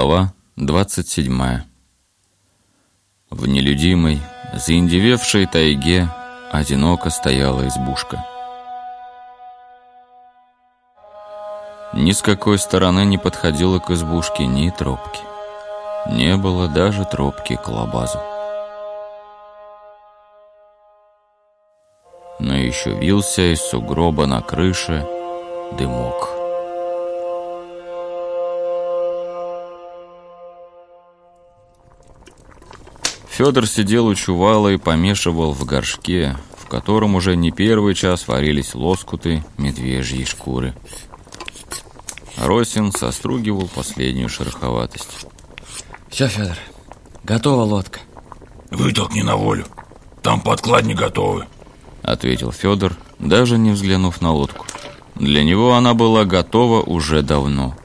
Глава 27 В нелюдимой, заиндевевшей тайге одиноко стояла избушка. Ни с какой стороны не подходила к избушке ни тропки. Не было даже тропки к лабазу. Но еще вился из сугроба на крыше дымок. Федор сидел у чувала и помешивал в горшке, в котором уже не первый час варились лоскуты медвежьей шкуры. Росин состругивал последнюю шероховатость. Все, Федор, готова лодка. Вытолкни на волю. Там подкладни готовы. Ответил Федор, даже не взглянув на лодку. Для него она была готова уже давно.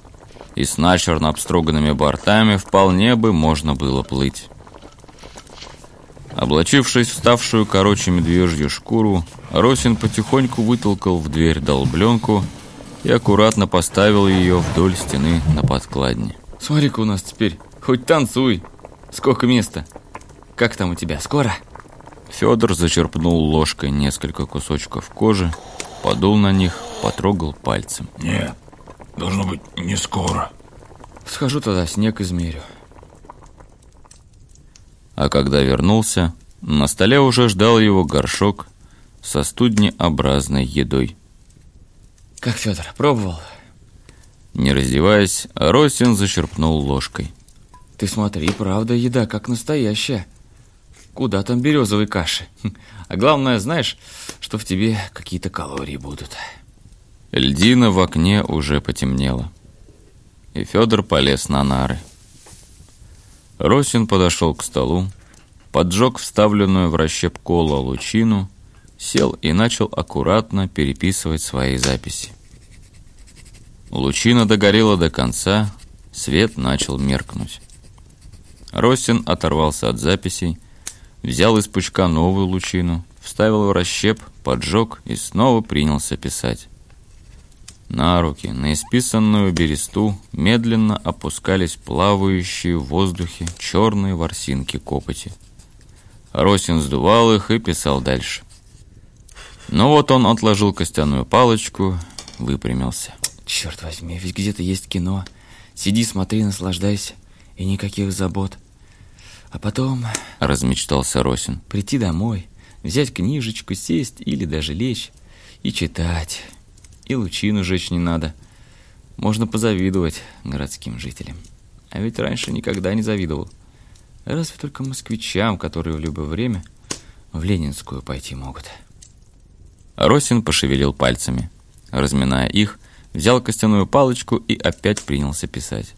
И с начерно обстроганными бортами вполне бы можно было плыть. Облачившись в ставшую короче медвежью шкуру, Росин потихоньку вытолкал в дверь долбленку и аккуратно поставил ее вдоль стены на подкладне. Смотри-ка у нас теперь, хоть танцуй. Сколько места? Как там у тебя, скоро? Федор зачерпнул ложкой несколько кусочков кожи, подул на них, потрогал пальцем. Нет, должно быть не скоро. Схожу тогда, снег измерю. А когда вернулся, на столе уже ждал его горшок со студнеобразной едой. Как, Федор, пробовал? Не раздеваясь, Росин зачерпнул ложкой. Ты смотри, правда, еда как настоящая. Куда там березовой каши? А главное, знаешь, что в тебе какие-то калории будут. Льдина в окне уже потемнела. И Федор полез на нары. Росин подошел к столу, поджег вставленную в расщеп кола лучину, сел и начал аккуратно переписывать свои записи. Лучина догорела до конца, свет начал меркнуть. Росин оторвался от записей, взял из пучка новую лучину, вставил в расщеп, поджег и снова принялся писать. На руки, на исписанную бересту, медленно опускались плавающие в воздухе черные ворсинки копоти. Росин сдувал их и писал дальше. Но вот он отложил костяную палочку, выпрямился. Черт возьми, ведь где-то есть кино. Сиди, смотри, наслаждайся. И никаких забот. А потом... Размечтался Росин. Прийти домой, взять книжечку, сесть или даже лечь и читать. И лучину жечь не надо. Можно позавидовать городским жителям. А ведь раньше никогда не завидовал. Разве только москвичам, которые в любое время в Ленинскую пойти могут. Росин пошевелил пальцами. Разминая их, взял костяную палочку и опять принялся писать.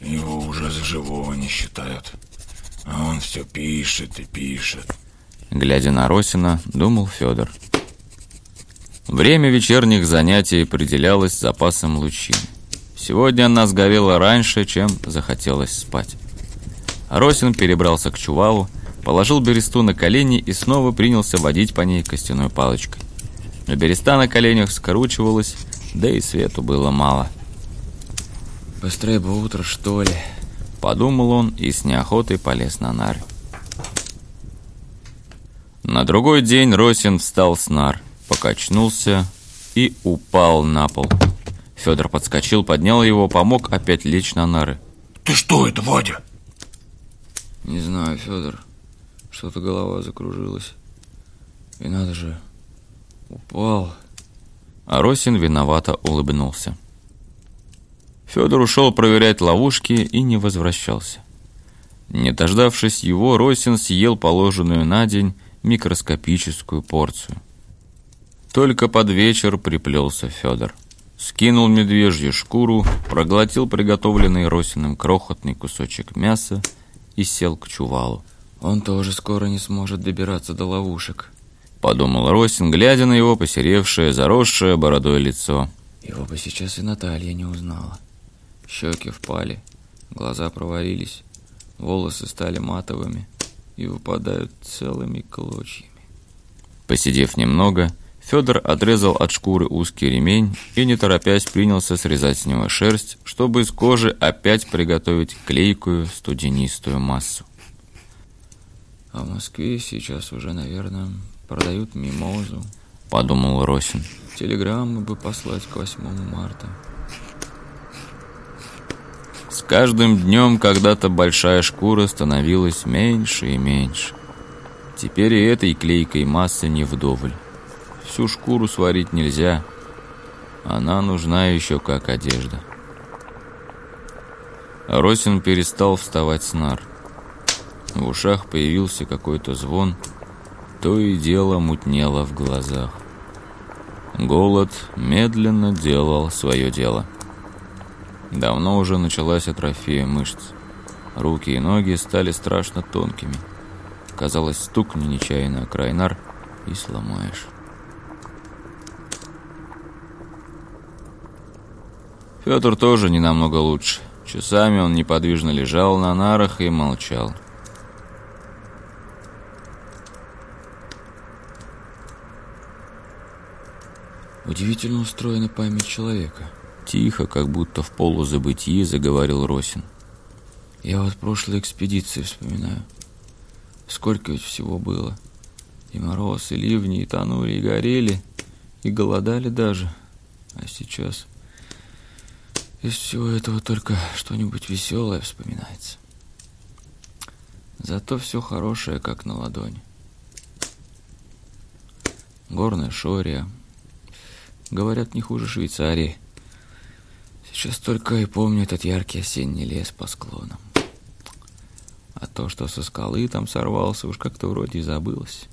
Его уже за живого не считают. А он все пишет и пишет. Глядя на Росина, думал Федор. Время вечерних занятий определялось запасом лучин. Сегодня она сгорела раньше, чем захотелось спать. Росин перебрался к чувалу, положил бересту на колени и снова принялся водить по ней костяной палочкой. Но береста на коленях скручивалась, да и свету было мало. «Быстрее бы утро, что ли?» Подумал он и с неохотой полез на нары. На другой день Росин встал с нар – покачнулся и упал на пол. Федор подскочил, поднял его, помог опять лечь на нары. Ты что это, Вадя? Не знаю, Федор. Что-то голова закружилась. И надо же, упал. А Росин виновато улыбнулся. Федор ушел проверять ловушки и не возвращался. Не дождавшись его, Росин съел положенную на день микроскопическую порцию. Только под вечер приплелся Федор. Скинул медвежью шкуру, проглотил приготовленный Росиным крохотный кусочек мяса и сел к чувалу. «Он тоже скоро не сможет добираться до ловушек», — подумал Росин, глядя на его посеревшее, заросшее бородой лицо. «Его бы сейчас и Наталья не узнала. Щеки впали, глаза провалились, волосы стали матовыми и выпадают целыми клочьями». Посидев немного, Федор отрезал от шкуры узкий ремень и, не торопясь, принялся срезать с него шерсть, чтобы из кожи опять приготовить клейкую студенистую массу. А в Москве сейчас уже, наверное, продают мимозу, подумал Росин. Телеграммы бы послать к 8 марта. С каждым днем когда-то большая шкура становилась меньше и меньше. Теперь и этой клейкой массы не вдоволь. Всю шкуру сварить нельзя. Она нужна еще как одежда. Росин перестал вставать с нар. В ушах появился какой-то звон, то и дело мутнело в глазах. Голод медленно делал свое дело. Давно уже началась атрофия мышц. Руки и ноги стали страшно тонкими. Казалось, стукни нечаянно крайнар и сломаешь. Петр тоже не намного лучше. Часами он неподвижно лежал на нарах и молчал. Удивительно устроена память человека. Тихо, как будто в полузабытии, заговорил Росин. Я вот прошлой экспедиции вспоминаю. Сколько ведь всего было. И мороз, и ливни, и тонули, и горели, и голодали даже. А сейчас... Из всего этого только что-нибудь веселое вспоминается. Зато все хорошее, как на ладони. Горная Шория. Говорят, не хуже Швейцарии. Сейчас только и помню этот яркий осенний лес по склонам. А то, что со скалы там сорвался, уж как-то вроде и забылось.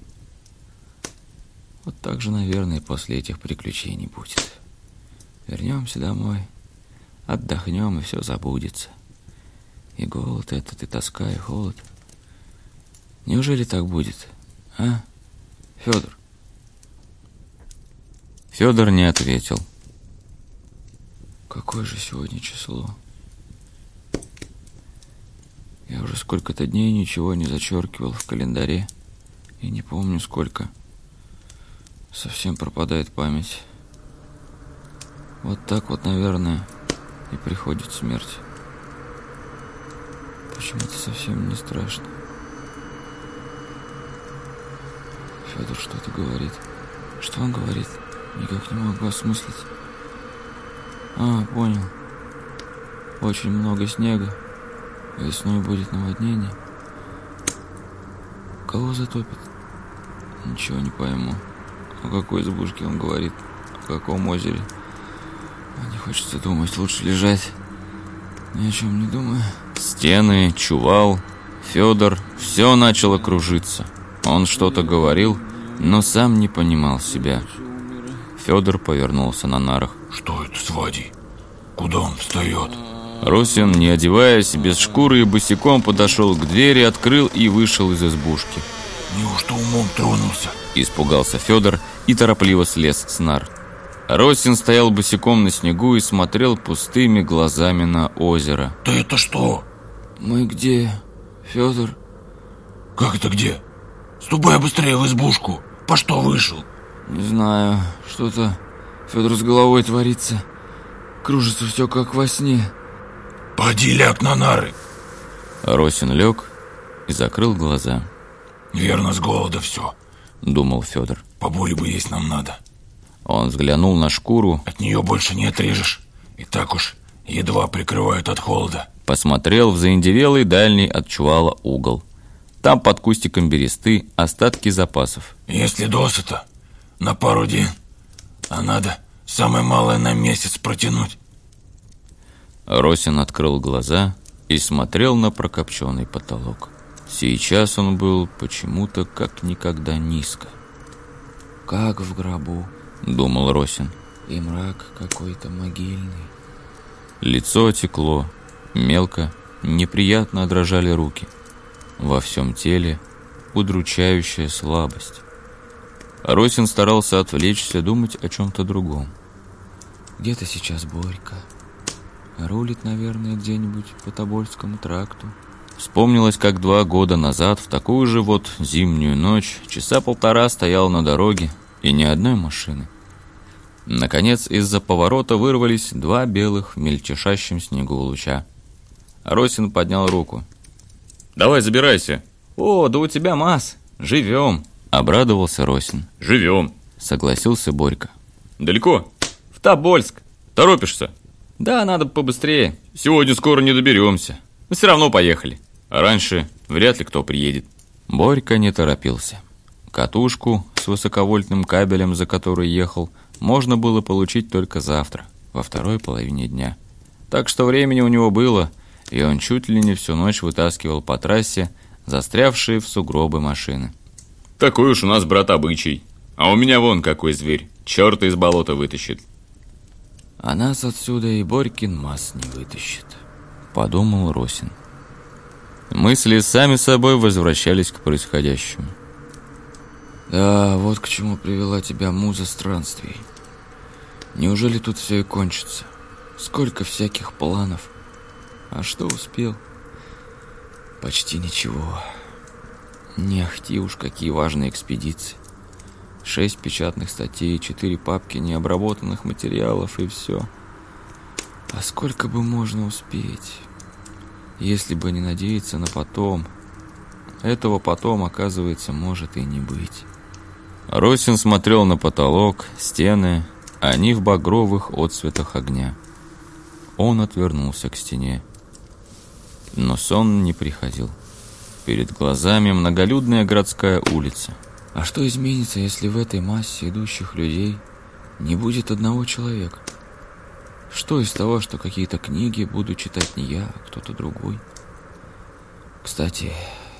Вот так же, наверное, после этих приключений будет. Вернемся домой. Отдохнем, и все забудется. И голод этот, и тоска, и холод. Неужели так будет, а, Федор? Федор не ответил. Какое же сегодня число? Я уже сколько-то дней ничего не зачеркивал в календаре. И не помню сколько. Совсем пропадает память. Вот так вот, наверное, и приходит смерть. Почему-то совсем не страшно. Федор что-то говорит. Что он говорит? Никак не могу осмыслить. А, понял. Очень много снега. Весной будет наводнение. Кого затопит? Ничего не пойму. О какой избушке он говорит? О каком озере? Не хочется думать, лучше лежать. Ни о чем не думаю. Стены, чувал, Федор, все начало кружиться. Он что-то говорил, но сам не понимал себя. Федор повернулся на нарах. Что это с Вадей? Куда он встает? Росин, не одеваясь, без шкуры и босиком подошел к двери, открыл и вышел из избушки. Неужто умом тронулся? Испугался Федор и торопливо слез с нар. Росин стоял босиком на снегу и смотрел пустыми глазами на озеро. Да это что? Мы где, Федор? Как это где? Ступай быстрее в избушку. По что вышел? Не знаю, что-то Федор с головой творится. Кружится все как во сне. Поди ляг на нары. Росин лег и закрыл глаза. Верно, с голода все, думал Федор. Поболе бы есть нам надо. Он взглянул на шкуру. От нее больше не отрежешь. И так уж едва прикрывают от холода. Посмотрел в заиндевелый дальний от чувала угол. Там под кустиком бересты остатки запасов. Если досыта, на пару дней. А надо самое малое на месяц протянуть. Росин открыл глаза и смотрел на прокопченный потолок. Сейчас он был почему-то как никогда низко. Как в гробу. — думал Росин. «И мрак какой-то могильный». Лицо текло, мелко, неприятно дрожали руки. Во всем теле удручающая слабость. Росин старался отвлечься, думать о чем-то другом. «Где-то сейчас Борька. Рулит, наверное, где-нибудь по Тобольскому тракту». Вспомнилось, как два года назад, в такую же вот зимнюю ночь, часа полтора стоял на дороге, И ни одной машины. Наконец, из-за поворота вырвались два белых в мельчешащем снегу луча. Росин поднял руку. «Давай, забирайся!» «О, да у тебя масс! Живем!» Обрадовался Росин. «Живем!» Согласился Борька. «Далеко?» «В Тобольск!» «Торопишься?» «Да, надо побыстрее!» «Сегодня скоро не доберемся. Мы все равно поехали. А раньше вряд ли кто приедет». Борька не торопился. Катушку с высоковольтным кабелем, за который ехал, можно было получить только завтра, во второй половине дня. Так что времени у него было, и он чуть ли не всю ночь вытаскивал по трассе застрявшие в сугробы машины. «Такой уж у нас, брат, обычай. А у меня вон какой зверь. Черта из болота вытащит». «А нас отсюда и Борькин масс не вытащит», — подумал Росин. Мысли сами собой возвращались к происходящему. Да, вот к чему привела тебя муза странствий. Неужели тут все и кончится? Сколько всяких планов. А что успел? Почти ничего. Не ахти уж какие важные экспедиции. Шесть печатных статей, четыре папки необработанных материалов и все. А сколько бы можно успеть? Если бы не надеяться на потом. Этого потом, оказывается, может и не быть. Росин смотрел на потолок, стены, они в багровых отцветах огня. Он отвернулся к стене. Но сон не приходил. Перед глазами многолюдная городская улица. А что изменится, если в этой массе идущих людей не будет одного человека? Что из того, что какие-то книги буду читать не я, а кто-то другой? Кстати,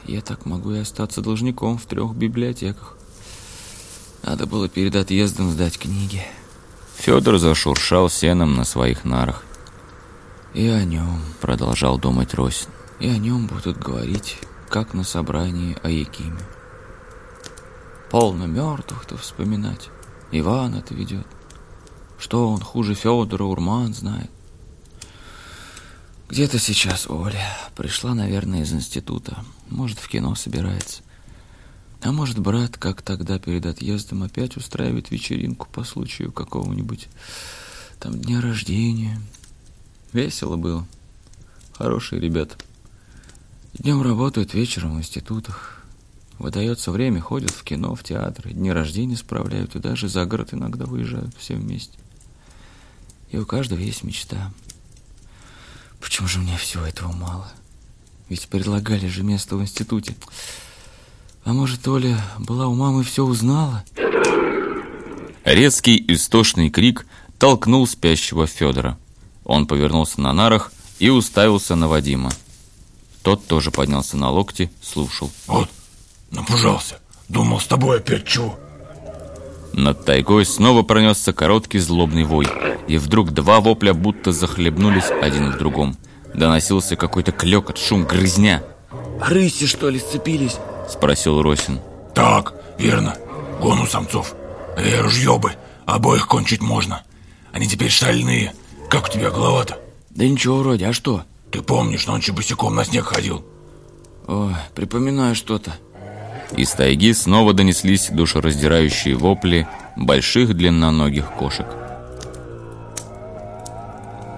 я так могу и остаться должником в трех библиотеках. Надо было перед отъездом сдать книги. Федор зашуршал сеном на своих нарах. И о нем, продолжал думать Росин, и о нем будут говорить, как на собрании о Якиме. Полно мертвых-то вспоминать. Иван это ведет. Что он хуже Федора Урман знает. Где-то сейчас Оля. Пришла, наверное, из института. Может, в кино собирается. А может, брат, как тогда перед отъездом, опять устраивает вечеринку по случаю какого-нибудь там дня рождения. Весело было. Хорошие ребята. Днем работают, вечером в институтах. Выдается время, ходят в кино, в театры, дни рождения справляют и даже за город иногда выезжают все вместе. И у каждого есть мечта. Почему же мне всего этого мало? Ведь предлагали же место в институте. А может, Оля была у мамы и все узнала? Резкий истошный крик толкнул спящего Федора. Он повернулся на нарах и уставился на Вадима. Тот тоже поднялся на локти, слушал. Вот, напужался. Думал, с тобой опять чего? Над тайгой снова пронесся короткий злобный вой, и вдруг два вопля будто захлебнулись один в другом. Доносился какой-то клекот, шум, грызня. «Рыси, что ли, сцепились?» Спросил Росин. Так, верно. Гон у самцов. Э, ружье обоих кончить можно. Они теперь шальные. Как у тебя голова-то? Да ничего вроде, а что? Ты помнишь, ночью босиком на снег ходил? Ой, припоминаю что-то. Из тайги снова донеслись душераздирающие вопли больших длинноногих кошек.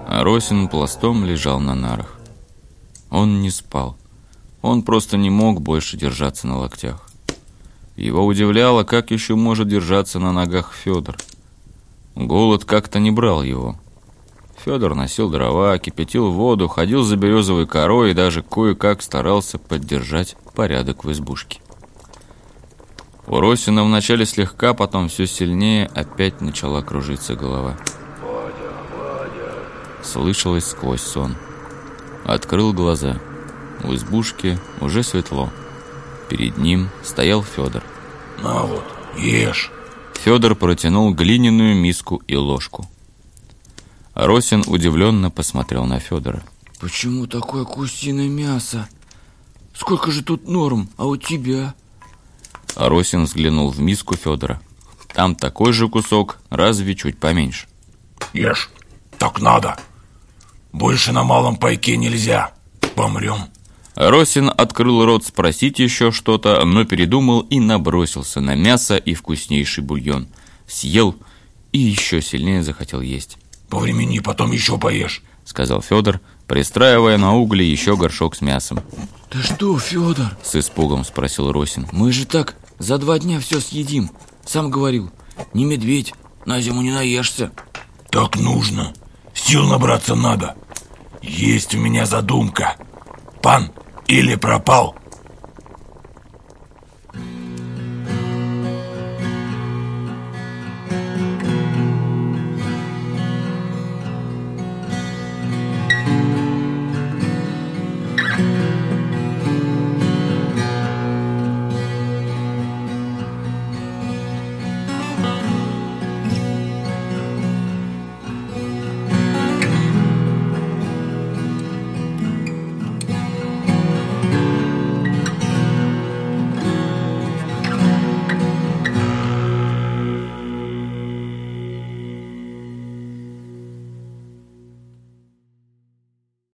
А Росин пластом лежал на нарах. Он не спал. Он просто не мог больше держаться на локтях. Его удивляло, как еще может держаться на ногах Федор. Голод как-то не брал его. Федор носил дрова, кипятил воду, ходил за березовой корой и даже кое-как старался поддержать порядок в избушке. У Росина вначале слегка, потом все сильнее опять начала кружиться голова. Слышалось сквозь сон. Открыл глаза. В избушке уже светло. Перед ним стоял Федор. На вот, ешь. Федор протянул глиняную миску и ложку. Росин удивленно посмотрел на Федора. «Почему такое кустиное мясо? Сколько же тут норм, а у тебя?» Росин взглянул в миску Федора. Там такой же кусок, разве чуть поменьше. «Ешь, так надо. Больше на малом пайке нельзя. Помрем». Росин открыл рот спросить еще что-то, но передумал и набросился на мясо и вкуснейший бульон. Съел и еще сильнее захотел есть. «По времени потом еще поешь», — сказал Федор, пристраивая на угли еще горшок с мясом. «Да что, Федор?» — с испугом спросил Росин. «Мы же так за два дня все съедим. Сам говорил, не медведь, на зиму не наешься». «Так нужно. Сил набраться надо. Есть у меня задумка. Пан или пропал?»